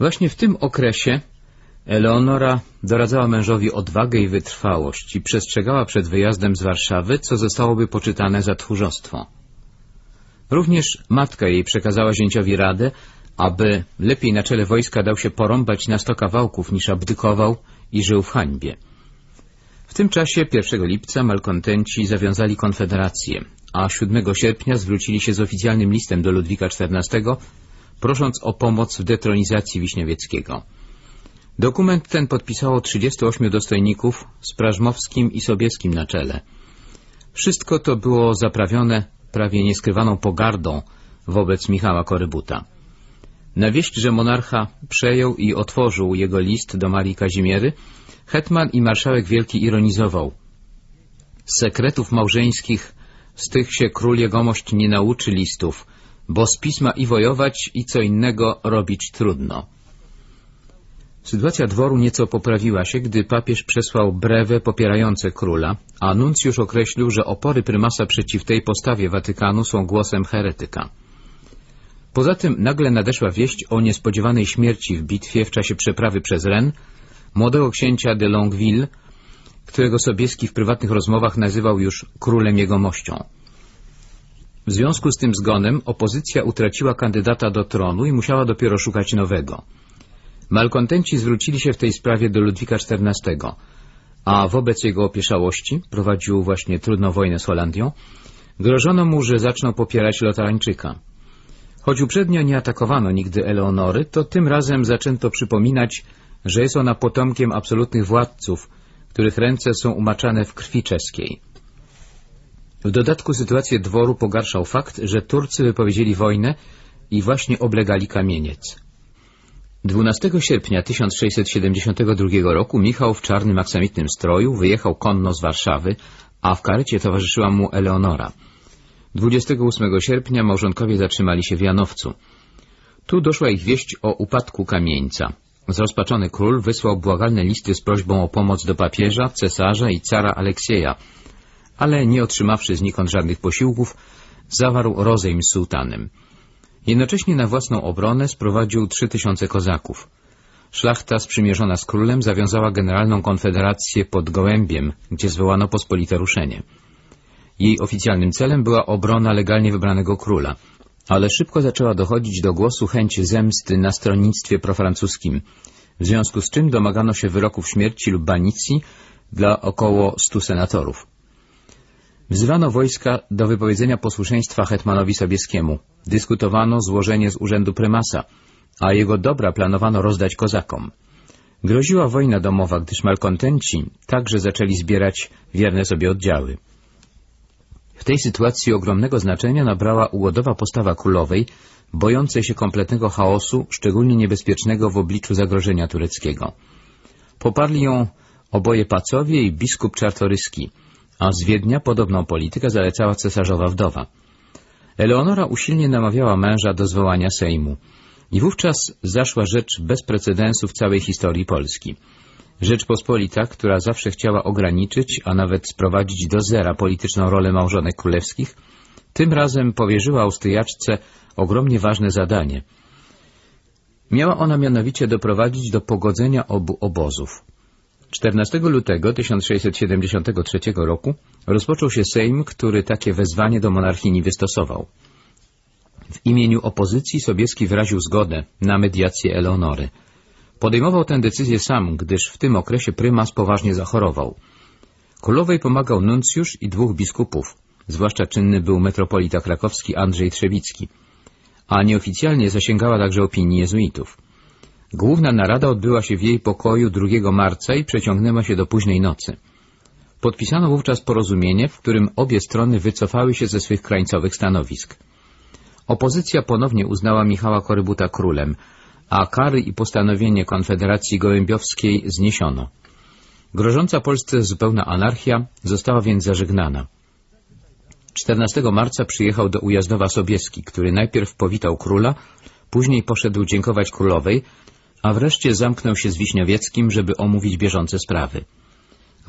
Właśnie w tym okresie Eleonora doradzała mężowi odwagę i wytrwałość i przestrzegała przed wyjazdem z Warszawy, co zostałoby poczytane za tchórzostwo. Również matka jej przekazała zięciowi radę, aby lepiej na czele wojska dał się porąbać na sto kawałków, niż abdykował i żył w hańbie. W tym czasie 1 lipca malkontenci zawiązali konfederację, a 7 sierpnia zwrócili się z oficjalnym listem do Ludwika XIV, prosząc o pomoc w detronizacji Wiśniewieckiego. Dokument ten podpisało 38 dostojników z Prażmowskim i Sobieskim na czele. Wszystko to było zaprawione prawie nieskrywaną pogardą wobec Michała Korybuta. Na wieść, że monarcha przejął i otworzył jego list do Marii Kazimiery, hetman i marszałek wielki ironizował. Z sekretów małżeńskich z tych się król jegomość nie nauczy listów, bo z pisma i wojować, i co innego robić trudno. Sytuacja dworu nieco poprawiła się, gdy papież przesłał brewę popierające króla, a nuncjusz określił, że opory prymasa przeciw tej postawie Watykanu są głosem heretyka. Poza tym nagle nadeszła wieść o niespodziewanej śmierci w bitwie w czasie przeprawy przez Ren młodego księcia de Longueville, którego Sobieski w prywatnych rozmowach nazywał już królem jego mością. W związku z tym zgonem opozycja utraciła kandydata do tronu i musiała dopiero szukać nowego. Malkontenci zwrócili się w tej sprawie do Ludwika XIV, a wobec jego opieszałości, prowadził właśnie trudną wojnę z Holandią, grożono mu, że zaczną popierać Lotarańczyka. Choć uprzednio nie atakowano nigdy Eleonory, to tym razem zaczęto przypominać, że jest ona potomkiem absolutnych władców, których ręce są umaczane w krwi czeskiej. W dodatku sytuację dworu pogarszał fakt, że Turcy wypowiedzieli wojnę i właśnie oblegali kamieniec. 12 sierpnia 1672 roku Michał w czarnym aksamitnym stroju wyjechał konno z Warszawy, a w karecie towarzyszyła mu Eleonora. 28 sierpnia małżonkowie zatrzymali się w Janowcu. Tu doszła ich wieść o upadku kamieńca. Zrozpaczony król wysłał błagalne listy z prośbą o pomoc do papieża, cesarza i cara Aleksieja, ale nie otrzymawszy znikąd żadnych posiłków, zawarł rozejm z sułtanem. Jednocześnie na własną obronę sprowadził trzy tysiące kozaków. Szlachta sprzymierzona z królem zawiązała generalną konfederację pod Gołębiem, gdzie zwołano pospolite ruszenie. Jej oficjalnym celem była obrona legalnie wybranego króla, ale szybko zaczęła dochodzić do głosu chęć zemsty na stronnictwie profrancuskim, w związku z czym domagano się wyroków śmierci lub banicji dla około stu senatorów. Wzywano wojska do wypowiedzenia posłuszeństwa hetmanowi Sobieskiemu. Dyskutowano złożenie z urzędu prymasa, a jego dobra planowano rozdać kozakom. Groziła wojna domowa, gdyż malkontenci także zaczęli zbierać wierne sobie oddziały. W tej sytuacji ogromnego znaczenia nabrała ugodowa postawa królowej, bojącej się kompletnego chaosu, szczególnie niebezpiecznego w obliczu zagrożenia tureckiego. Poparli ją oboje pacowie i biskup czartoryski, a z Wiednia podobną politykę zalecała cesarzowa wdowa. Eleonora usilnie namawiała męża do zwołania Sejmu. I wówczas zaszła rzecz bez precedensu w całej historii Polski. Rzeczpospolita, która zawsze chciała ograniczyć, a nawet sprowadzić do zera polityczną rolę małżonek królewskich, tym razem powierzyła Austriaczce ogromnie ważne zadanie. Miała ona mianowicie doprowadzić do pogodzenia obu obozów. 14 lutego 1673 roku rozpoczął się Sejm, który takie wezwanie do monarchini wystosował. W imieniu opozycji Sobieski wyraził zgodę na mediację Eleonory. Podejmował tę decyzję sam, gdyż w tym okresie prymas poważnie zachorował. Królowej pomagał nuncjusz i dwóch biskupów, zwłaszcza czynny był metropolita krakowski Andrzej Trzewicki, a nieoficjalnie zasięgała także opinii jezuitów. Główna narada odbyła się w jej pokoju 2 marca i przeciągnęła się do późnej nocy. Podpisano wówczas porozumienie, w którym obie strony wycofały się ze swych krańcowych stanowisk. Opozycja ponownie uznała Michała Korybuta królem, a kary i postanowienie Konfederacji Gołębiowskiej zniesiono. Grożąca Polsce zupełna anarchia została więc zażegnana. 14 marca przyjechał do Ujazdowa Sobieski, który najpierw powitał króla, później poszedł dziękować królowej, a wreszcie zamknął się z Wiśniowieckim, żeby omówić bieżące sprawy.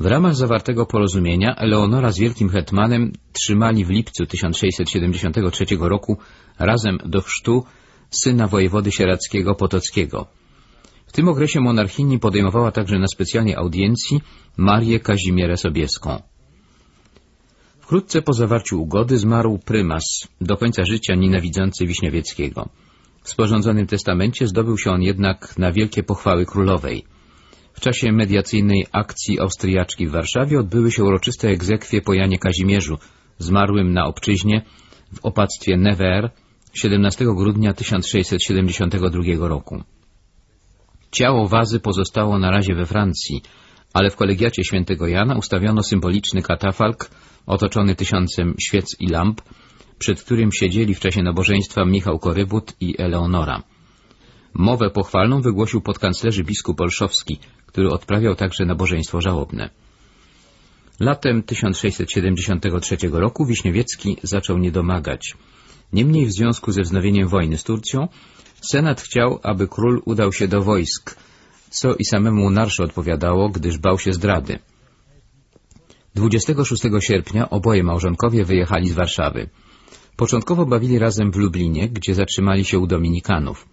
W ramach zawartego porozumienia Eleonora z Wielkim Hetmanem trzymali w lipcu 1673 roku razem do chrztu syna wojewody sieradzkiego Potockiego. W tym okresie monarchini podejmowała także na specjalnej audiencji Marię Kazimierę Sobieską. Wkrótce po zawarciu ugody zmarł prymas, do końca życia nienawidzący Wiśniewieckiego. W sporządzonym testamencie zdobył się on jednak na wielkie pochwały królowej. W czasie mediacyjnej akcji Austriaczki w Warszawie odbyły się uroczyste egzekwie po Janie Kazimierzu, zmarłym na obczyźnie w opactwie Nevers 17 grudnia 1672 roku. Ciało wazy pozostało na razie we Francji, ale w kolegiacie świętego Jana ustawiono symboliczny katafalk otoczony tysiącem świec i lamp, przed którym siedzieli w czasie nabożeństwa Michał Korybut i Eleonora. Mowę pochwalną wygłosił podkanclerzy biskup Olszowski, który odprawiał także nabożeństwo żałobne. Latem 1673 roku Wiśniewiecki zaczął niedomagać. Niemniej w związku ze wznowieniem wojny z Turcją Senat chciał, aby król udał się do wojsk, co i samemu Narszu odpowiadało, gdyż bał się zdrady. 26 sierpnia oboje małżonkowie wyjechali z Warszawy. Początkowo bawili razem w Lublinie, gdzie zatrzymali się u Dominikanów.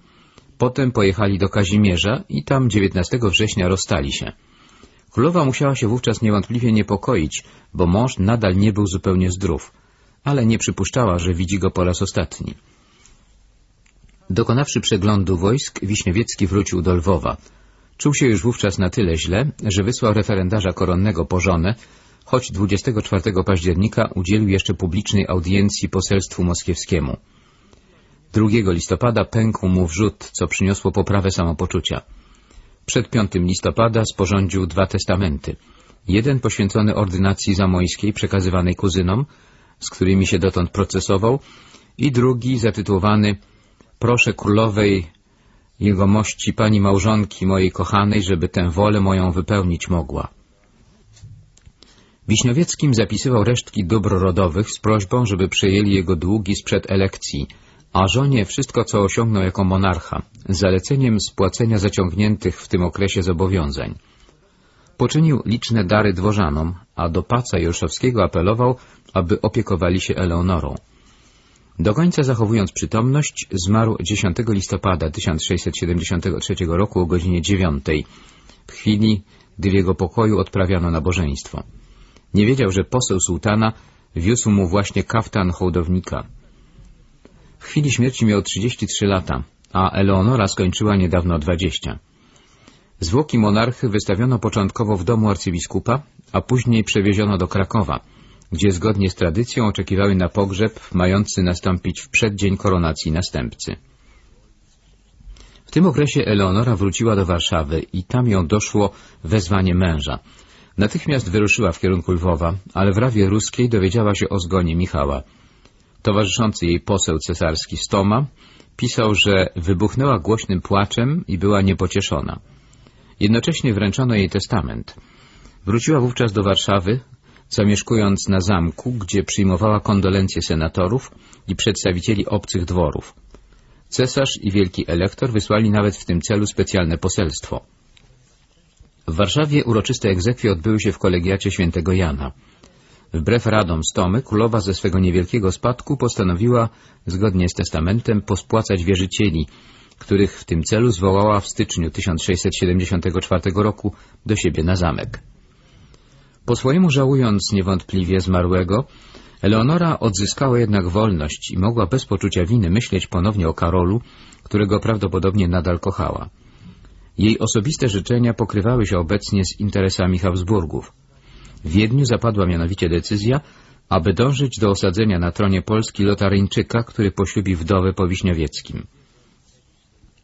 Potem pojechali do Kazimierza i tam 19 września rozstali się. Królowa musiała się wówczas niewątpliwie niepokoić, bo mąż nadal nie był zupełnie zdrów, ale nie przypuszczała, że widzi go po raz ostatni. Dokonawszy przeglądu wojsk, Wiśniewiecki wrócił do Lwowa. Czuł się już wówczas na tyle źle, że wysłał referendarza koronnego po żonę, choć 24 października udzielił jeszcze publicznej audiencji poselstwu moskiewskiemu. 2 listopada pękł mu wrzut, co przyniosło poprawę samopoczucia. Przed 5 listopada sporządził dwa testamenty. Jeden poświęcony ordynacji zamojskiej przekazywanej kuzynom, z którymi się dotąd procesował, i drugi zatytułowany Proszę królowej jego mości pani małżonki mojej kochanej, żeby tę wolę moją wypełnić mogła. Wiśniowieckim zapisywał resztki dóbr rodowych z prośbą, żeby przejęli jego długi sprzed elekcji, a żonie wszystko, co osiągnął jako monarcha, z zaleceniem spłacenia zaciągniętych w tym okresie zobowiązań. Poczynił liczne dary dworzanom, a do paca Jorszowskiego apelował, aby opiekowali się Eleonorą. Do końca zachowując przytomność, zmarł 10 listopada 1673 roku o godzinie 9, w chwili, gdy w jego pokoju odprawiano nabożeństwo. Nie wiedział, że poseł sułtana wiózł mu właśnie kaftan hołdownika. W chwili śmierci miał 33 lata, a Eleonora skończyła niedawno 20. Zwłoki monarchy wystawiono początkowo w domu arcybiskupa, a później przewieziono do Krakowa, gdzie zgodnie z tradycją oczekiwały na pogrzeb mający nastąpić w przeddzień koronacji następcy. W tym okresie Eleonora wróciła do Warszawy i tam ją doszło wezwanie męża. Natychmiast wyruszyła w kierunku Lwowa, ale w Rawie Ruskiej dowiedziała się o zgonie Michała. Towarzyszący jej poseł cesarski Stoma pisał, że wybuchnęła głośnym płaczem i była niepocieszona. Jednocześnie wręczono jej testament. Wróciła wówczas do Warszawy, zamieszkując na zamku, gdzie przyjmowała kondolencje senatorów i przedstawicieli obcych dworów. Cesarz i wielki elektor wysłali nawet w tym celu specjalne poselstwo. W Warszawie uroczyste egzekwie odbyły się w kolegiacie świętego Jana. Wbrew radom Stomy, królowa ze swego niewielkiego spadku postanowiła, zgodnie z testamentem, pospłacać wierzycieli, których w tym celu zwołała w styczniu 1674 roku do siebie na zamek. Po swojemu żałując niewątpliwie zmarłego, Eleonora odzyskała jednak wolność i mogła bez poczucia winy myśleć ponownie o Karolu, którego prawdopodobnie nadal kochała. Jej osobiste życzenia pokrywały się obecnie z interesami Habsburgów. W Wiedniu zapadła mianowicie decyzja, aby dążyć do osadzenia na tronie Polski Lotaryńczyka, który poślubi wdowę po Wiśniowieckim.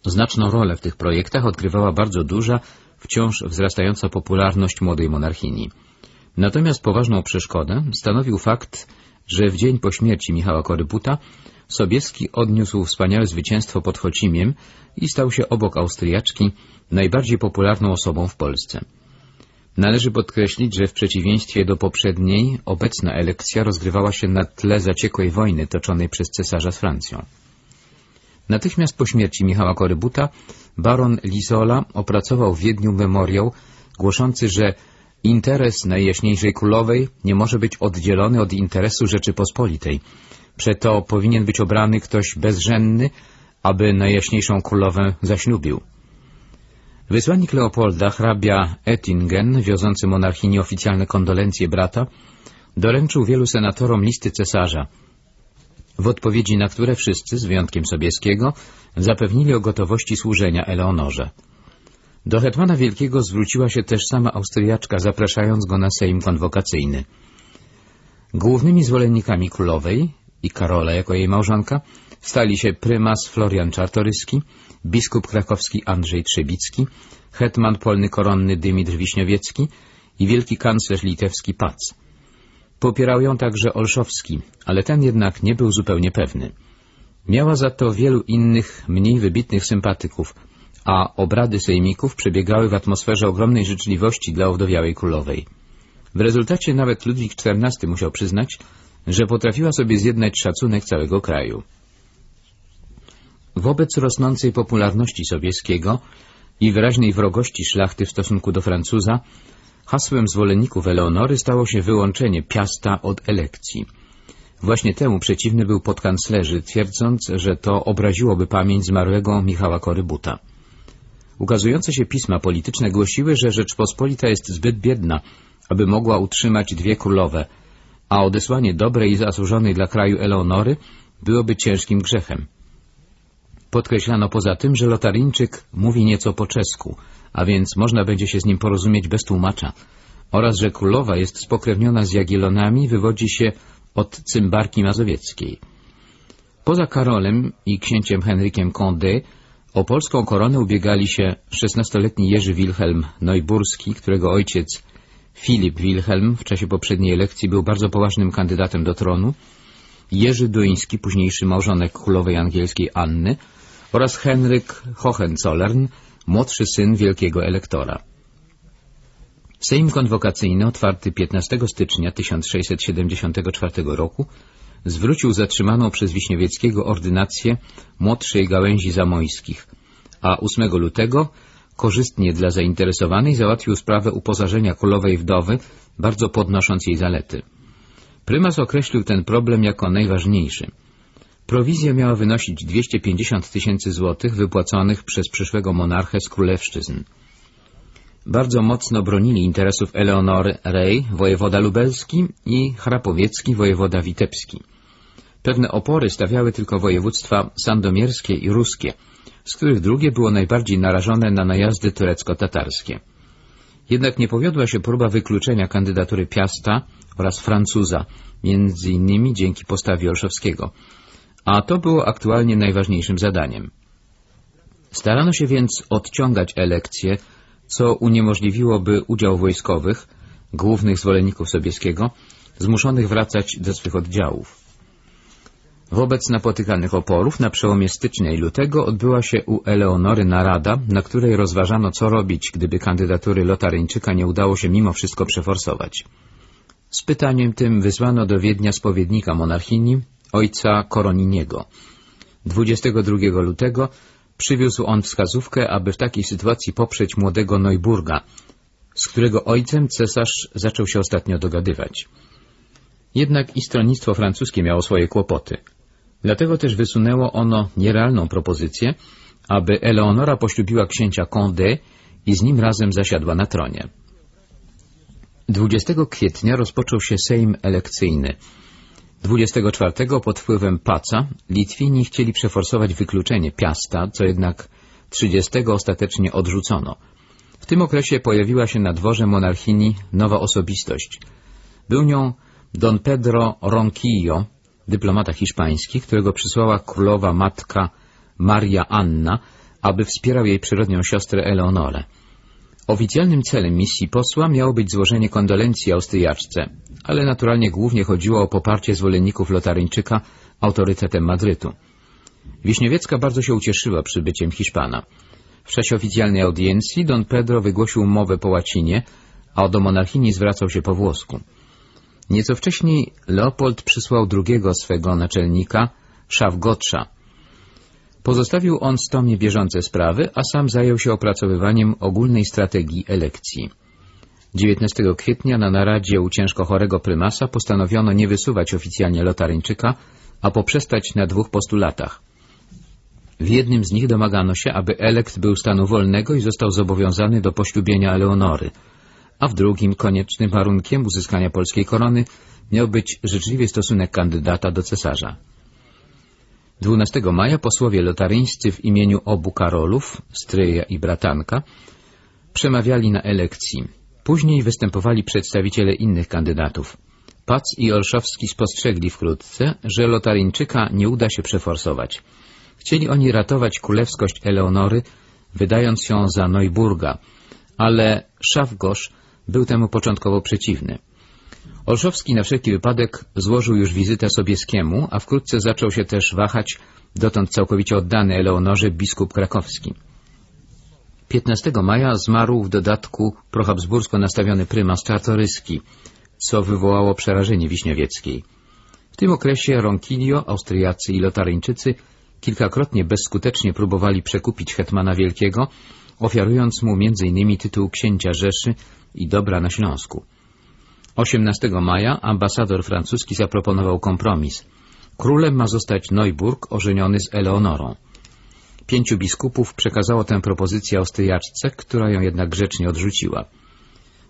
Znaczną rolę w tych projektach odgrywała bardzo duża, wciąż wzrastająca popularność młodej monarchini. Natomiast poważną przeszkodę stanowił fakt, że w dzień po śmierci Michała Korybuta Sobieski odniósł wspaniałe zwycięstwo pod Chocimiem i stał się obok Austriaczki najbardziej popularną osobą w Polsce. Należy podkreślić, że w przeciwieństwie do poprzedniej, obecna elekcja rozgrywała się na tle zaciekłej wojny toczonej przez cesarza z Francją. Natychmiast po śmierci Michała Korybuta baron Lisola opracował w Wiedniu memoriał głoszący, że interes Najjaśniejszej Królowej nie może być oddzielony od interesu Rzeczypospolitej. Przeto powinien być obrany ktoś bezrzędny, aby Najjaśniejszą Królowę zaślubił. Wysłannik Leopolda, hrabia Ettingen, wiozący monarchini oficjalne kondolencje brata, doręczył wielu senatorom listy cesarza, w odpowiedzi na które wszyscy, z wyjątkiem Sobieskiego, zapewnili o gotowości służenia Eleonorze. Do hetmana Wielkiego zwróciła się też sama Austriaczka, zapraszając go na sejm konwokacyjny. Głównymi zwolennikami królowej i Karola jako jej małżonka stali się prymas Florian Czartoryski, biskup krakowski Andrzej Trzebicki, hetman polny koronny Dymitr Wiśniowiecki i wielki kanclerz litewski Pac. Popierał ją także Olszowski, ale ten jednak nie był zupełnie pewny. Miała za to wielu innych, mniej wybitnych sympatyków, a obrady sejmików przebiegały w atmosferze ogromnej życzliwości dla owdowiałej królowej. W rezultacie nawet Ludwik XIV musiał przyznać, że potrafiła sobie zjednać szacunek całego kraju. Wobec rosnącej popularności Sobieskiego i wyraźnej wrogości szlachty w stosunku do Francuza, hasłem zwolenników Eleonory stało się wyłączenie Piasta od elekcji. Właśnie temu przeciwny był podkanclerzy, twierdząc, że to obraziłoby pamięć zmarłego Michała Korybuta. Ukazujące się pisma polityczne głosiły, że Rzeczpospolita jest zbyt biedna, aby mogła utrzymać dwie królowe, a odesłanie dobrej i zasłużonej dla kraju Eleonory byłoby ciężkim grzechem. Podkreślano poza tym, że Lotaryńczyk mówi nieco po czesku, a więc można będzie się z nim porozumieć bez tłumacza, oraz że królowa jest spokrewniona z Jagielonami, wywodzi się od cymbarki mazowieckiej. Poza Karolem i księciem Henrykiem Condé o polską koronę ubiegali się szesnastoletni Jerzy Wilhelm Neuburski, którego ojciec Filip Wilhelm w czasie poprzedniej elekcji był bardzo poważnym kandydatem do tronu, Jerzy Duński, późniejszy małżonek królowej angielskiej Anny oraz Henryk Hohenzollern, młodszy syn wielkiego elektora. Sejm konwokacyjny, otwarty 15 stycznia 1674 roku, zwrócił zatrzymaną przez Wiśniewieckiego ordynację młodszej gałęzi zamojskich, a 8 lutego korzystnie dla zainteresowanej załatwił sprawę uposażenia królowej wdowy, bardzo podnosząc jej zalety. Prymas określił ten problem jako najważniejszy. Prowizja miała wynosić 250 tysięcy złotych wypłaconych przez przyszłego monarchę z królewszczyzn. Bardzo mocno bronili interesów Eleonory Rej, wojewoda lubelski i Chrapowiecki, wojewoda witebski. Pewne opory stawiały tylko województwa sandomierskie i ruskie, z których drugie było najbardziej narażone na najazdy turecko-tatarskie. Jednak nie powiodła się próba wykluczenia kandydatury Piasta oraz Francuza, między innymi dzięki postawie Olszowskiego, a to było aktualnie najważniejszym zadaniem. Starano się więc odciągać elekcje, co uniemożliwiłoby udział wojskowych, głównych zwolenników Sobieskiego, zmuszonych wracać do swych oddziałów. Wobec napotykanych oporów na przełomie stycznia i lutego odbyła się u Eleonory narada, na której rozważano co robić, gdyby kandydatury Lotaryńczyka nie udało się mimo wszystko przeforsować. Z pytaniem tym wysłano do Wiednia spowiednika monarchini, ojca Koroniniego. 22 lutego przywiózł on wskazówkę, aby w takiej sytuacji poprzeć młodego Neuburga, z którego ojcem cesarz zaczął się ostatnio dogadywać. Jednak i stronnictwo francuskie miało swoje kłopoty. Dlatego też wysunęło ono nierealną propozycję, aby Eleonora poślubiła księcia Condé i z nim razem zasiadła na tronie. 20 kwietnia rozpoczął się Sejm elekcyjny. 24 pod wpływem Paca Litwini chcieli przeforsować wykluczenie Piasta, co jednak 30 ostatecznie odrzucono. W tym okresie pojawiła się na dworze monarchini nowa osobistość. Był nią Don Pedro Ronquillo, dyplomata hiszpański, którego przysłała królowa matka Maria Anna, aby wspierał jej przyrodnią siostrę Eleonorę. Oficjalnym celem misji posła miało być złożenie kondolencji Austriaczce, ale naturalnie głównie chodziło o poparcie zwolenników Lotaryńczyka autorytetem Madrytu. Wiśniewiecka bardzo się ucieszyła przybyciem Hiszpana. W czasie oficjalnej audiencji Don Pedro wygłosił mowę po łacinie, a do monarchini zwracał się po włosku. Nieco wcześniej Leopold przysłał drugiego swego naczelnika, Szafgotrza. Pozostawił on stomie bieżące sprawy, a sam zajął się opracowywaniem ogólnej strategii elekcji. 19 kwietnia na naradzie u ciężko chorego prymasa postanowiono nie wysuwać oficjalnie Lotaryńczyka, a poprzestać na dwóch postulatach. W jednym z nich domagano się, aby elekt był stanu wolnego i został zobowiązany do poślubienia Eleonory, a w drugim koniecznym warunkiem uzyskania polskiej korony miał być życzliwy stosunek kandydata do cesarza. 12 maja posłowie lotaryńscy w imieniu obu Karolów, stryja i bratanka, przemawiali na elekcji. Później występowali przedstawiciele innych kandydatów. Pac i Olszowski spostrzegli wkrótce, że lotaryńczyka nie uda się przeforsować. Chcieli oni ratować królewskość Eleonory, wydając ją za Neuburga, ale Szafgosz był temu początkowo przeciwny. Olszowski na wszelki wypadek złożył już wizytę Sobieskiemu, a wkrótce zaczął się też wahać dotąd całkowicie oddany Eleonorze biskup krakowski. 15 maja zmarł w dodatku prohabsbursko nastawiony prymas Czartoryski, co wywołało przerażenie Wiśniowieckiej. W tym okresie Ronquillo, Austriacy i Lotaryńczycy kilkakrotnie bezskutecznie próbowali przekupić hetmana Wielkiego, ofiarując mu m.in. tytuł księcia Rzeszy i dobra na Śląsku. 18 maja ambasador francuski zaproponował kompromis. Królem ma zostać Neuburg ożeniony z Eleonorą. Pięciu biskupów przekazało tę propozycję Austriaczce, która ją jednak grzecznie odrzuciła.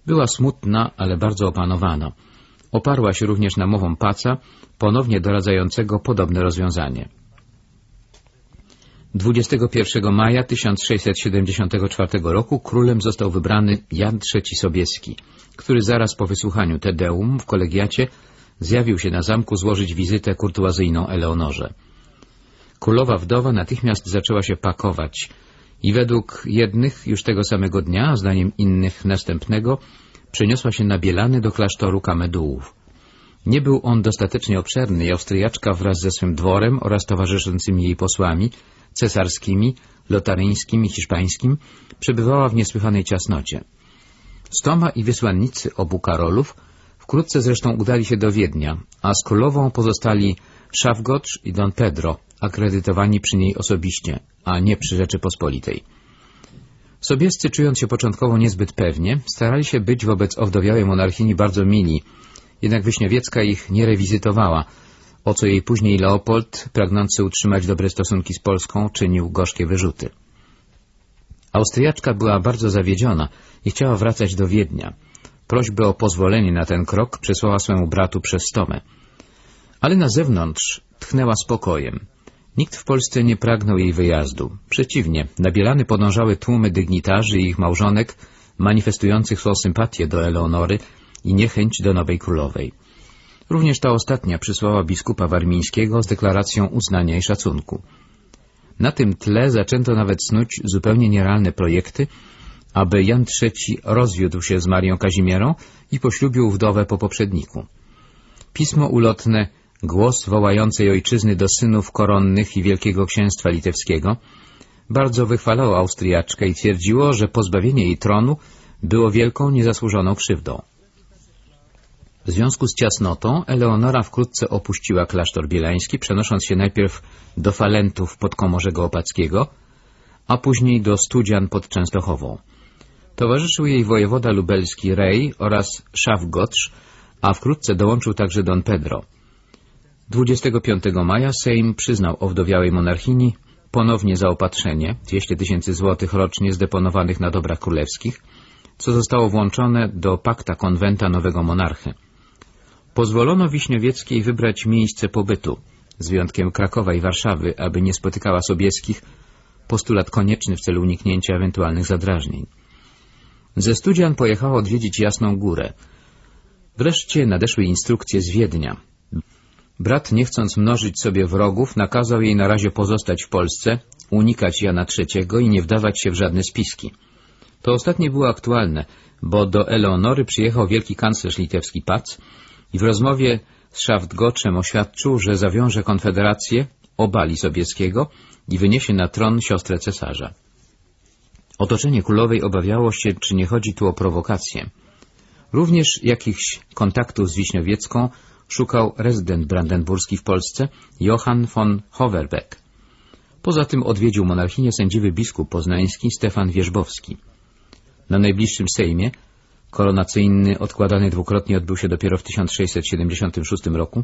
Była smutna, ale bardzo opanowana. Oparła się również na mową Paca, ponownie doradzającego podobne rozwiązanie. 21 maja 1674 roku królem został wybrany Jan III Sobieski, który zaraz po wysłuchaniu Tedeum w kolegiacie zjawił się na zamku złożyć wizytę kurtuazyjną Eleonorze. Królowa wdowa natychmiast zaczęła się pakować i według jednych już tego samego dnia, a zdaniem innych następnego, przeniosła się na Bielany do klasztoru Kamedułów. Nie był on dostatecznie obszerny i Austriaczka wraz ze swym dworem oraz towarzyszącymi jej posłami cesarskimi, lotaryńskim i hiszpańskim, przebywała w niesłychanej ciasnocie. Stoma i wysłannicy obu Karolów wkrótce zresztą udali się do Wiednia, a z królową pozostali Szafgocz i Don Pedro, akredytowani przy niej osobiście, a nie przy Rzeczypospolitej. Sobiescy, czując się początkowo niezbyt pewnie, starali się być wobec owdowiałej monarchini bardzo mili, jednak Wyśniowiecka ich nie rewizytowała, o co jej później Leopold, pragnący utrzymać dobre stosunki z Polską, czynił gorzkie wyrzuty. Austriaczka była bardzo zawiedziona i chciała wracać do Wiednia. Prośbę o pozwolenie na ten krok przesłała swemu bratu przez Stomę. Ale na zewnątrz tchnęła spokojem. Nikt w Polsce nie pragnął jej wyjazdu. Przeciwnie, na Bielany podążały tłumy dygnitarzy i ich małżonek, manifestujących swą sympatię do Eleonory i niechęć do nowej królowej. Również ta ostatnia przysłała biskupa warmińskiego z deklaracją uznania i szacunku. Na tym tle zaczęto nawet snuć zupełnie nierealne projekty, aby Jan III rozwiódł się z Marią Kazimierą i poślubił wdowę po poprzedniku. Pismo ulotne Głos wołającej ojczyzny do synów koronnych i Wielkiego Księstwa Litewskiego bardzo wychwalało Austriaczkę i twierdziło, że pozbawienie jej tronu było wielką, niezasłużoną krzywdą. W związku z ciasnotą Eleonora wkrótce opuściła klasztor bielański, przenosząc się najpierw do Falentów pod Komorzego Opackiego, a później do Studzian pod Częstochową. Towarzyszył jej wojewoda lubelski Rej oraz Szafgotsz, a wkrótce dołączył także Don Pedro. 25 maja Sejm przyznał owdowiałej monarchini ponownie zaopatrzenie 200 tysięcy złotych rocznie zdeponowanych na dobra królewskich, co zostało włączone do pakta konwenta nowego monarchy. Pozwolono Wiśniowieckiej wybrać miejsce pobytu, z wyjątkiem Krakowa i Warszawy, aby nie spotykała Sobieskich, postulat konieczny w celu uniknięcia ewentualnych zadrażnień. Ze Studzian pojechała odwiedzić Jasną Górę. Wreszcie nadeszły instrukcje z Wiednia. Brat, nie chcąc mnożyć sobie wrogów, nakazał jej na razie pozostać w Polsce, unikać Jana III i nie wdawać się w żadne spiski. To ostatnie było aktualne, bo do Eleonory przyjechał wielki kanclerz litewski Pac i w rozmowie z Szaftgoczem oświadczył, że zawiąże konfederację, obali Sobieskiego i wyniesie na tron siostrę cesarza. Otoczenie królowej obawiało się, czy nie chodzi tu o prowokację. Również jakichś kontaktów z Wiśniowiecką szukał rezydent brandenburski w Polsce Johann von Hoverbeck. Poza tym odwiedził monarchinię sędziwy biskup poznański Stefan Wierzbowski. Na najbliższym Sejmie, koronacyjny odkładany dwukrotnie odbył się dopiero w 1676 roku,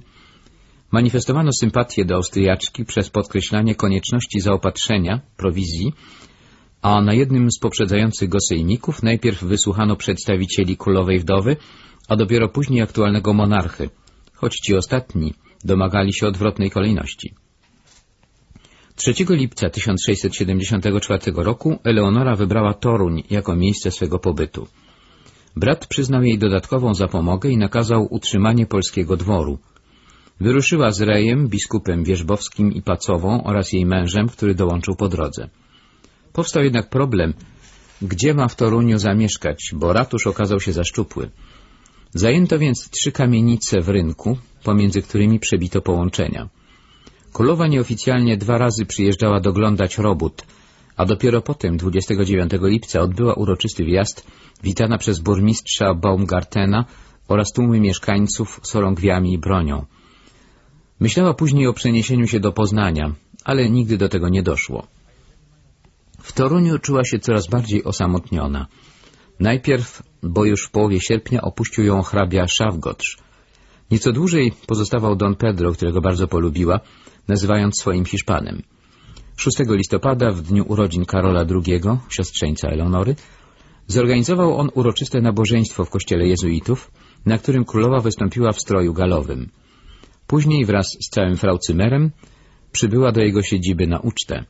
Manifestowano sympatię do Austriaczki przez podkreślanie konieczności zaopatrzenia, prowizji, a na jednym z poprzedzających go sejmików najpierw wysłuchano przedstawicieli królowej wdowy, a dopiero później aktualnego monarchy, choć ci ostatni domagali się odwrotnej kolejności. 3 lipca 1674 roku Eleonora wybrała Toruń jako miejsce swego pobytu. Brat przyznał jej dodatkową zapomogę i nakazał utrzymanie polskiego dworu. Wyruszyła z Rejem, biskupem Wierzbowskim i Pacową oraz jej mężem, który dołączył po drodze. Powstał jednak problem, gdzie ma w Toruniu zamieszkać, bo ratusz okazał się za szczupły. Zajęto więc trzy kamienice w rynku, pomiędzy którymi przebito połączenia. Królowa nieoficjalnie dwa razy przyjeżdżała doglądać robót, a dopiero potem, 29 lipca, odbyła uroczysty wjazd, witana przez burmistrza Baumgartena oraz tłumy mieszkańców z orągwiami i bronią. Myślała później o przeniesieniu się do Poznania, ale nigdy do tego nie doszło. W Toruniu czuła się coraz bardziej osamotniona. Najpierw, bo już w połowie sierpnia opuścił ją hrabia Szawgotsz. Nieco dłużej pozostawał Don Pedro, którego bardzo polubiła, nazywając swoim Hiszpanem. 6 listopada, w dniu urodzin Karola II, siostrzeńca Eleonory, zorganizował on uroczyste nabożeństwo w kościele jezuitów, na którym królowa wystąpiła w stroju galowym. Później wraz z całym fraucymerem przybyła do jego siedziby na ucztę.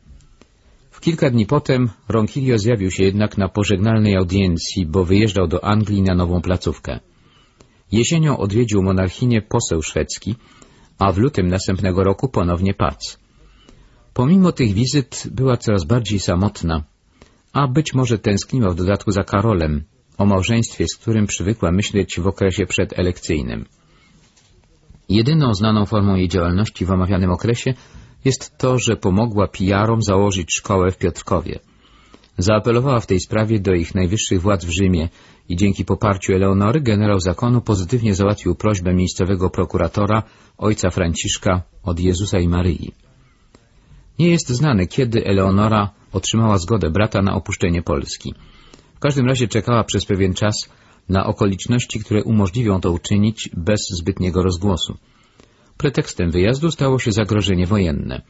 W kilka dni potem Ronquillo zjawił się jednak na pożegnalnej audiencji, bo wyjeżdżał do Anglii na nową placówkę. Jesienią odwiedził monarchinie poseł szwedzki, a w lutym następnego roku ponownie pac. Pomimo tych wizyt była coraz bardziej samotna, a być może tęskniła w dodatku za Karolem, o małżeństwie, z którym przywykła myśleć w okresie przedelekcyjnym. Jedyną znaną formą jej działalności w omawianym okresie jest to, że pomogła pijarom założyć szkołę w Piotrkowie. Zaapelowała w tej sprawie do ich najwyższych władz w Rzymie i dzięki poparciu Eleonory generał zakonu pozytywnie załatwił prośbę miejscowego prokuratora ojca Franciszka od Jezusa i Maryi. Nie jest znane, kiedy Eleonora otrzymała zgodę brata na opuszczenie Polski. W każdym razie czekała przez pewien czas na okoliczności, które umożliwią to uczynić bez zbytniego rozgłosu. Pretekstem wyjazdu stało się zagrożenie wojenne.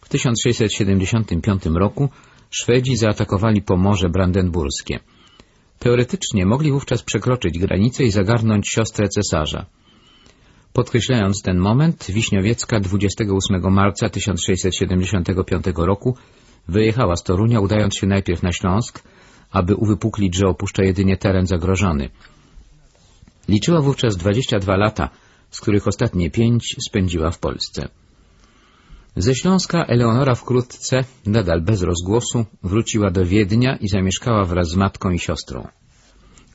W 1675 roku Szwedzi zaatakowali Pomorze Brandenburskie. Teoretycznie mogli wówczas przekroczyć granicę i zagarnąć siostrę cesarza. Podkreślając ten moment, Wiśniowiecka 28 marca 1675 roku wyjechała z Torunia, udając się najpierw na Śląsk, aby uwypuklić, że opuszcza jedynie teren zagrożony. Liczyła wówczas 22 lata, z których ostatnie pięć spędziła w Polsce. Ze Śląska Eleonora wkrótce, nadal bez rozgłosu, wróciła do Wiednia i zamieszkała wraz z matką i siostrą.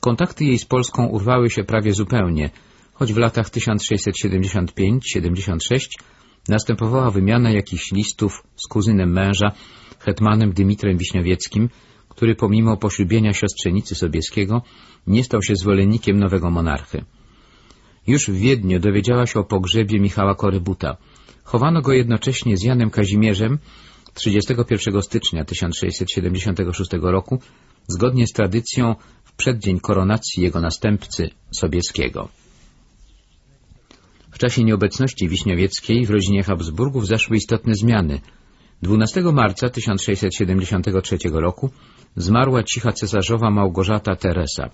Kontakty jej z Polską urwały się prawie zupełnie, choć w latach 1675-76 następowała wymiana jakichś listów z kuzynem męża, hetmanem Dymitrem Wiśniowieckim, który pomimo poślubienia siostrzenicy Sobieskiego nie stał się zwolennikiem nowego monarchy. Już w Wiedniu dowiedziała się o pogrzebie Michała Korybuta. Chowano go jednocześnie z Janem Kazimierzem 31 stycznia 1676 roku, zgodnie z tradycją w przeddzień koronacji jego następcy Sobieskiego. W czasie nieobecności Wiśniowieckiej w rodzinie Habsburgów zaszły istotne zmiany. 12 marca 1673 roku zmarła cicha cesarzowa Małgorzata Teresa.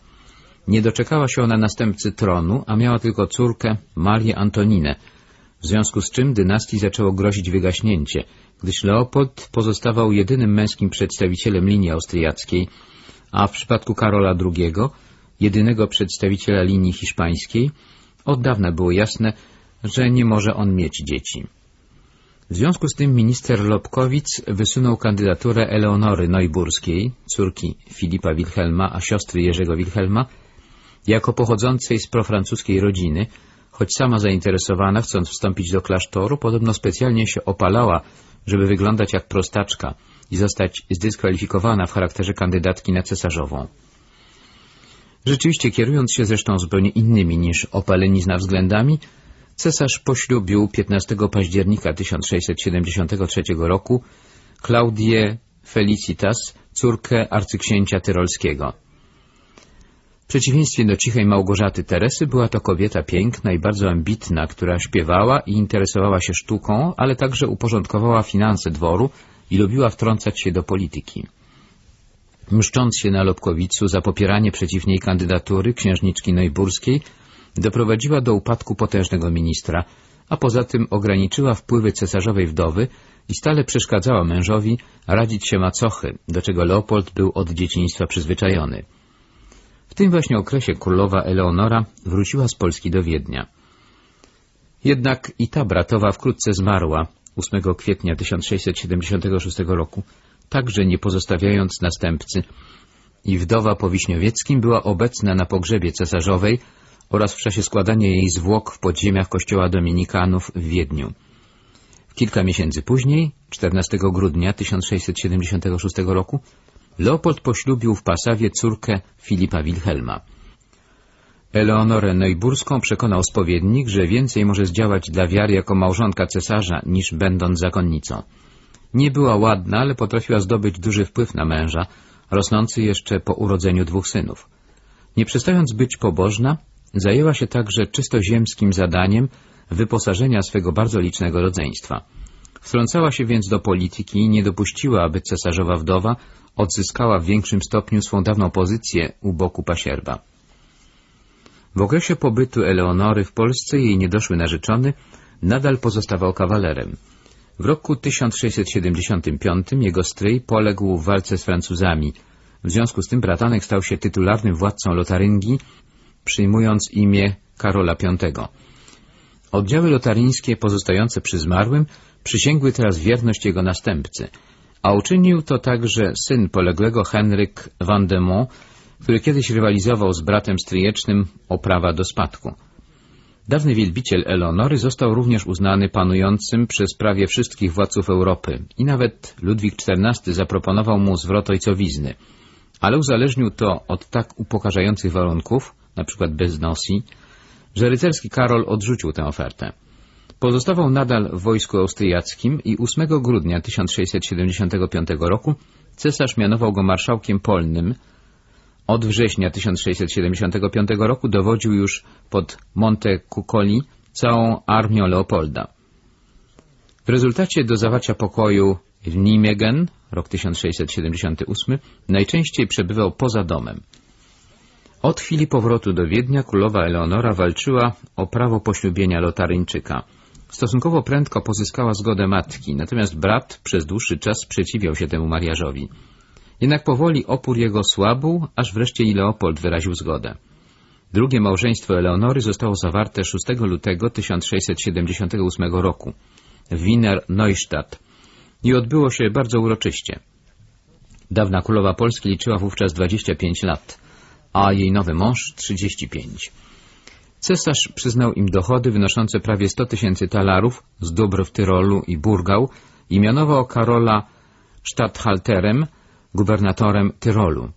Nie doczekała się ona następcy tronu, a miała tylko córkę Marię Antoninę, w związku z czym dynastii zaczęło grozić wygaśnięcie, gdyż Leopold pozostawał jedynym męskim przedstawicielem linii austriackiej, a w przypadku Karola II, jedynego przedstawiciela linii hiszpańskiej, od dawna było jasne, że nie może on mieć dzieci. W związku z tym minister Lobkowic wysunął kandydaturę Eleonory Neuburskiej, córki Filipa Wilhelma, a siostry Jerzego Wilhelma, jako pochodzącej z profrancuskiej rodziny, choć sama zainteresowana, chcąc wstąpić do klasztoru, podobno specjalnie się opalała, żeby wyglądać jak prostaczka i zostać zdyskwalifikowana w charakterze kandydatki na cesarzową. Rzeczywiście, kierując się zresztą zupełnie innymi niż opalenizna względami, cesarz poślubił 15 października 1673 roku Claudię Felicitas, córkę arcyksięcia tyrolskiego. przeciwieństwie do cichej Małgorzaty Teresy była to kobieta piękna i bardzo ambitna, która śpiewała i interesowała się sztuką, ale także uporządkowała finanse dworu i lubiła wtrącać się do polityki. Mszcząc się na Lobkowicu za popieranie przeciw niej kandydatury księżniczki Neuburskiej, doprowadziła do upadku potężnego ministra, a poza tym ograniczyła wpływy cesarzowej wdowy i stale przeszkadzała mężowi radzić się macochy, do czego Leopold był od dzieciństwa przyzwyczajony. W tym właśnie okresie królowa Eleonora wróciła z Polski do Wiednia. Jednak i ta bratowa wkrótce zmarła 8 kwietnia 1676 roku, także nie pozostawiając następcy, i wdowa po Wiśniowieckim była obecna na pogrzebie cesarzowej oraz w czasie składania jej zwłok w podziemiach kościoła dominikanów w Wiedniu. Kilka miesięcy później, 14 grudnia 1676 roku, Leopold poślubił w Pasawie córkę Filipa Wilhelma. Eleonorę Neuburską przekonał spowiednik, że więcej może zdziałać dla wiary jako małżonka cesarza, niż będąc zakonnicą. Nie była ładna, ale potrafiła zdobyć duży wpływ na męża, rosnący jeszcze po urodzeniu dwóch synów. Nie przestając być pobożna, zajęła się także czysto ziemskim zadaniem wyposażenia swego bardzo licznego rodzeństwa. Wtrącała się więc do polityki i nie dopuściła, aby cesarzowa wdowa odzyskała w większym stopniu swą dawną pozycję u boku pasierba. W okresie pobytu Eleonory w Polsce jej niedoszły narzeczony nadal pozostawał kawalerem. W roku 1675 jego stryj poległ w walce z Francuzami. W związku z tym bratanek stał się tytularnym władcą Lotaryngii, przyjmując imię Karola V. Oddziały lotaryńskie pozostające przy zmarłym przysięgły teraz wierność jego następcy, a uczynił to także syn poległego Henryk van de Mont, który kiedyś rywalizował z bratem stryjecznym o prawa do spadku. Dawny wielbiciel Eleonory został również uznany panującym przez prawie wszystkich władców Europy i nawet Ludwik XIV zaproponował mu zwrot ojcowizny, ale uzależnił to od tak upokarzających warunków, np. bez nosji, że rycerski Karol odrzucił tę ofertę. Pozostawał nadal w wojsku austriackim i 8 grudnia 1675 roku cesarz mianował go marszałkiem polnym. Od września 1675 roku dowodził już pod Monte Cuccoli całą armią Leopolda. W rezultacie do zawarcia pokoju w Nimegen, rok 1678, najczęściej przebywał poza domem. Od chwili powrotu do Wiednia królowa Eleonora walczyła o prawo poślubienia Lotaryńczyka. Stosunkowo prędko pozyskała zgodę matki, natomiast brat przez dłuższy czas sprzeciwiał się temu mariażowi. Jednak powoli opór jego słabł, aż wreszcie i Leopold wyraził zgodę. Drugie małżeństwo Eleonory zostało zawarte 6 lutego 1678 roku w Wiener Neustadt i odbyło się bardzo uroczyście. Dawna królowa Polski liczyła wówczas 25 lat a jej nowy mąż 35. Cesarz przyznał im dochody wynoszące prawie 100 tysięcy talarów z dóbr w Tyrolu i Burgał i mianował Karola Stadthalterem, gubernatorem Tyrolu.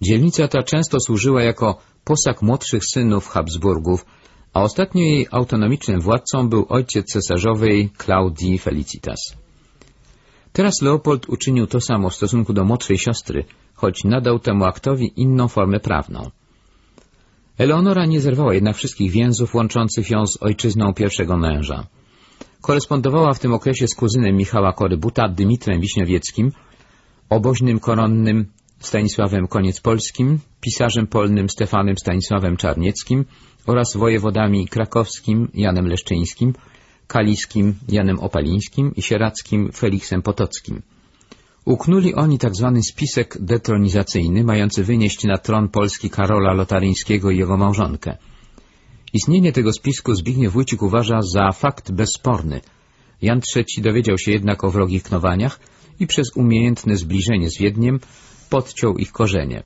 Dzielnica ta często służyła jako posag młodszych synów Habsburgów, a ostatnio jej autonomicznym władcą był ojciec cesarzowej Claudii Felicitas. Teraz Leopold uczynił to samo w stosunku do młodszej siostry, choć nadał temu aktowi inną formę prawną. Eleonora nie zerwała jednak wszystkich więzów łączących ją z ojczyzną pierwszego męża. Korespondowała w tym okresie z kuzynem Michała Korybuta, Dymitrem Wiśniowieckim, oboźnym koronnym Stanisławem Koniec-Polskim, pisarzem polnym Stefanem Stanisławem Czarnieckim oraz wojewodami krakowskim Janem Leszczyńskim, kaliskim Janem Opalińskim i sieradzkim Feliksem Potockim. Uknuli oni tzw. Tak spisek detronizacyjny, mający wynieść na tron Polski Karola Lotaryńskiego i jego małżonkę. Istnienie tego spisku Zbigniew Wójcik uważa za fakt bezsporny. Jan III dowiedział się jednak o wrogich knowaniach i przez umiejętne zbliżenie z Wiedniem podciął ich korzenie.